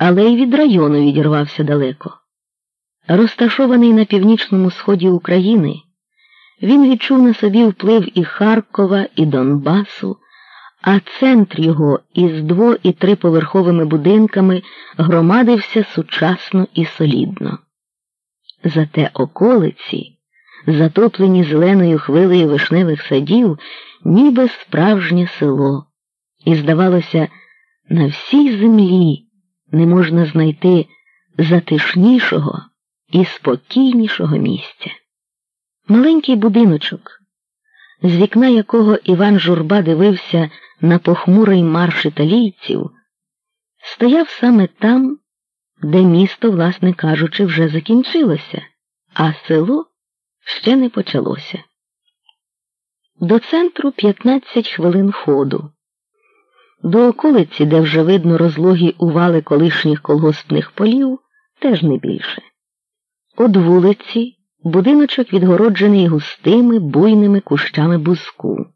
але й від району відірвався далеко. Розташований на північному сході України, він відчув на собі вплив і Харкова, і Донбасу, а центр його із дво- і триповерховими будинками громадився сучасно і солідно. Зате околиці, затоплені зеленою хвилею вишневих садів, ніби справжнє село, і, здавалося, на всій землі не можна знайти затишнішого і спокійнішого місця. Маленький будиночок, з вікна якого Іван Журба дивився на похмурий марш італійців, стояв саме там, де місто, власне кажучи, вже закінчилося, а село ще не почалося. До центру 15 хвилин ходу. До околиці, де вже видно розлогі ували колишніх колгоспних полів, теж не більше. Од вулиці будиночок відгороджений густими буйними кущами бузку.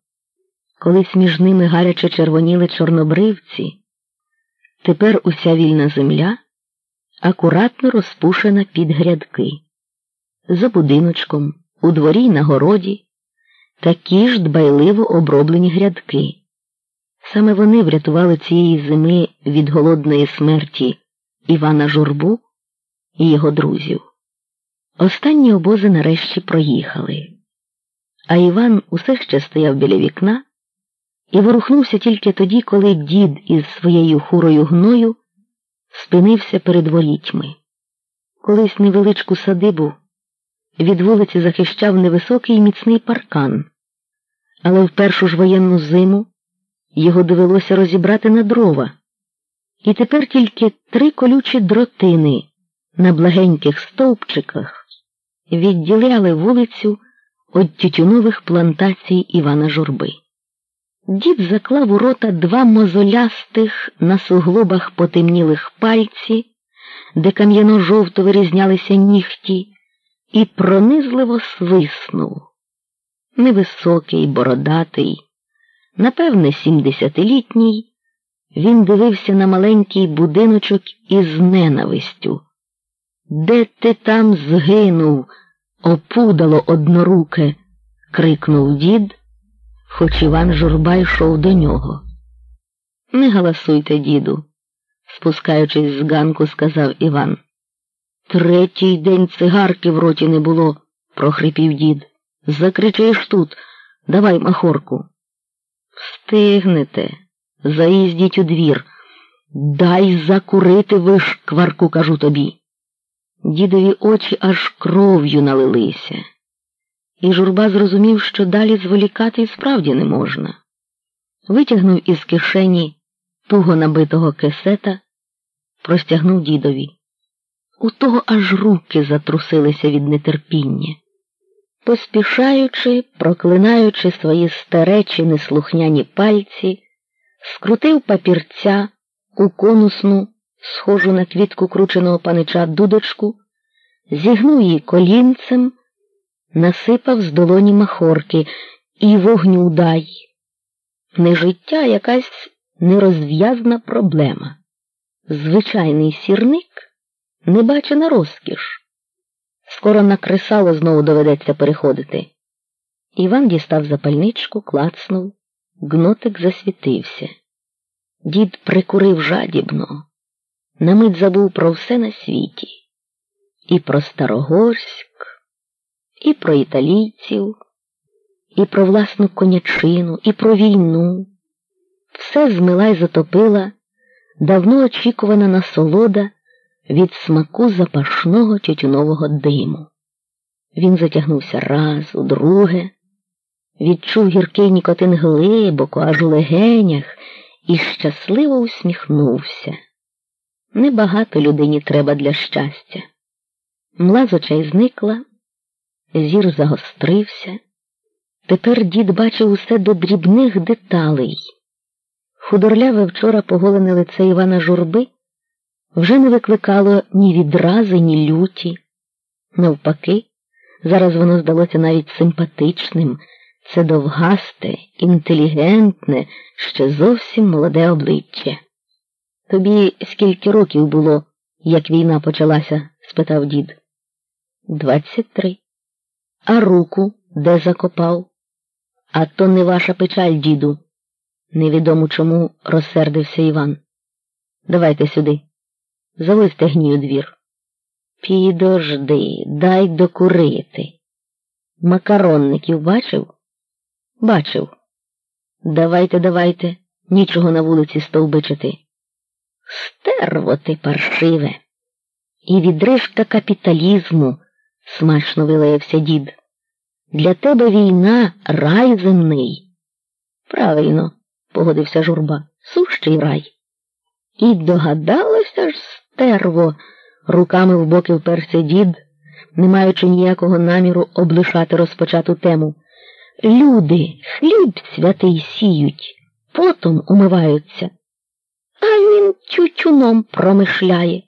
Колись між ними гаряче червоніли чорнобривці. Тепер уся вільна земля акуратно розпушена під грядки. За будиночком, у дворі й на городі, такі ж дбайливо оброблені грядки. Саме вони врятували цієї зими від голодної смерті Івана Журбу і його друзів. Останні обози нарешті проїхали, а Іван усе ще стояв біля вікна і ворухнувся тільки тоді, коли дід із своєю хурою гною спинився перед ворітьми. Колись невеличку садибу від вулиці захищав невисокий міцний паркан, але в першу ж воєнну зиму його довелося розібрати на дрова, і тепер тільки три колючі дротини на благеньких стовпчиках відділяли вулицю від тютюнових плантацій Івана Журби. Дід заклав у рота два мозолястих на суглобах потемнілих пальці, де кам'яно жовто вирізнялися нігті, і пронизливо свиснув. Невисокий, бородатий, напевне, сімдесятилітній, він дивився на маленький будиночок із ненавистю. Де ти там згинув, опудало одноруке? крикнув дід, хоч Іван журба йшов до нього. Не галасуйте, діду, спускаючись з ганку, сказав Іван. Третій день цигарки в роті не було, прохрипів дід. Закричиш тут, давай махорку. Встигнете, заїздіть у двір. Дай закурити вишкварку, кажу тобі. Дідові очі аж кров'ю налилися, і журба зрозумів, що далі зволікати і справді не можна. Витягнув із кишені туго набитого кесета, простягнув дідові. У того аж руки затрусилися від нетерпіння. Поспішаючи, проклинаючи свої старечі неслухняні пальці, скрутив папірця у конусну, схожу на квітку крученого панича дудочку, зігнув її колінцем, насипав з долоні махорки і вогню дай. Не життя якась нерозв'язна проблема. Звичайний сірник небачена розкіш. Скоро на кресало знову доведеться переходити. Іван дістав запальничку, клацнув, гнотик засвітився. Дід прикурив жадібно, на мить забув про все на світі, і про Старогорськ, і про італійців, і про власну конячину, і про війну. Все змила й затопила давно очікувана насолода від смаку запашного тютюнового диму. Він затягнувся раз, удруге, відчув гіркий нікотин глибоко, аж у легенях, і щасливо усміхнувся. Небагато людині треба для щастя. Мла з очей зникла, зір загострився. Тепер дід бачив усе до дрібних деталей. Худорляве вчора поголене лице Івана Журби вже не викликало ні відрази, ні люті. Навпаки, зараз воно здалося навіть симпатичним, це довгасте, інтелігентне, ще зовсім молоде обличчя. Тобі скільки років було, як війна почалася? спитав дід. Двадцять три. А руку де закопав? А то не ваша печаль, діду. Невідомо чому розсердився Іван. Давайте сюди. Зависте гнію двір. Підожди, дай докурити. Макаронників бачив? Бачив. Давайте, давайте, нічого на вулиці стовбичити. Стерво ти паршиве. І відрижка капіталізму, смачно вилаявся дід. Для тебе війна рай земний. Правильно, погодився журба, сущий рай. І догадалося ж стерво, руками в боки вперся дід, не маючи ніякого наміру облишати розпочату тему. Люди хліб святий сіють, потом умиваються, а він чучуном промишляє.